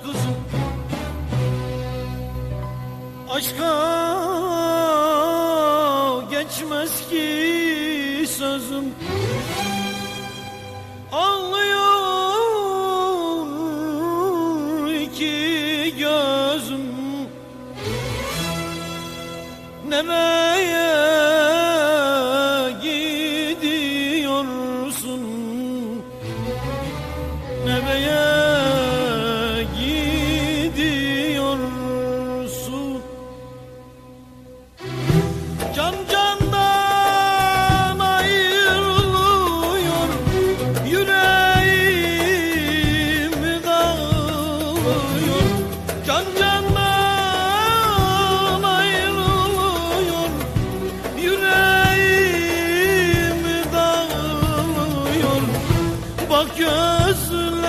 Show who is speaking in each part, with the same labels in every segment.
Speaker 1: kızım. Aşka geçmez ki sözüm. Ağlıyor iki gözüm. Nereye Bak gözlerim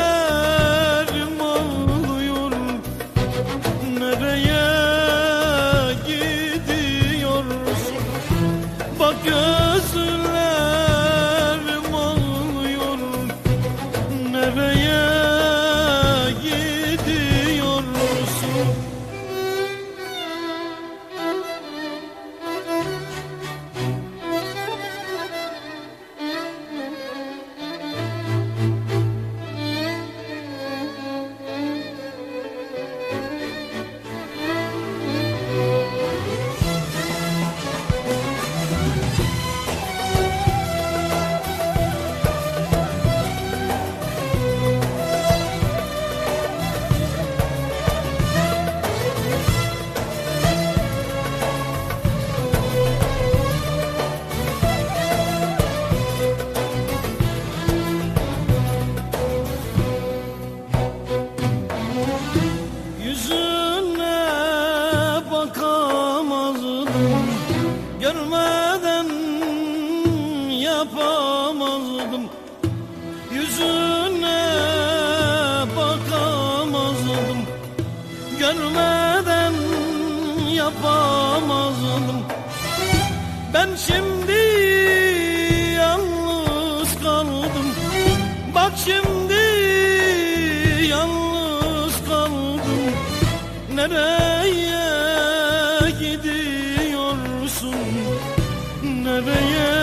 Speaker 1: ağlıyor. Nereye Görmeden yapamazdım. Yüzüne bakamazdım. Görmeden yapamazdım. Ben şimdi yalnız kaldım. Bak şimdi yalnız kaldım. Nereye olsun. Nereye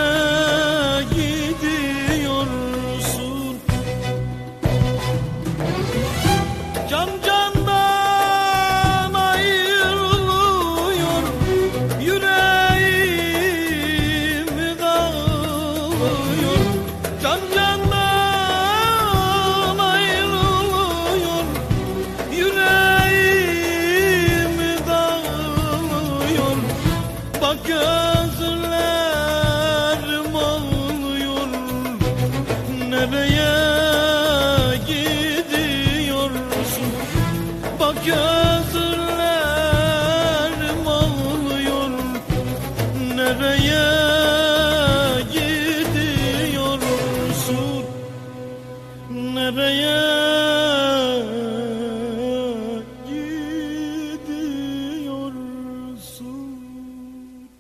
Speaker 1: Bak gözlerim ağlıyor Nereye gidiyorsun? Bak gözlerim ağlıyor Nereye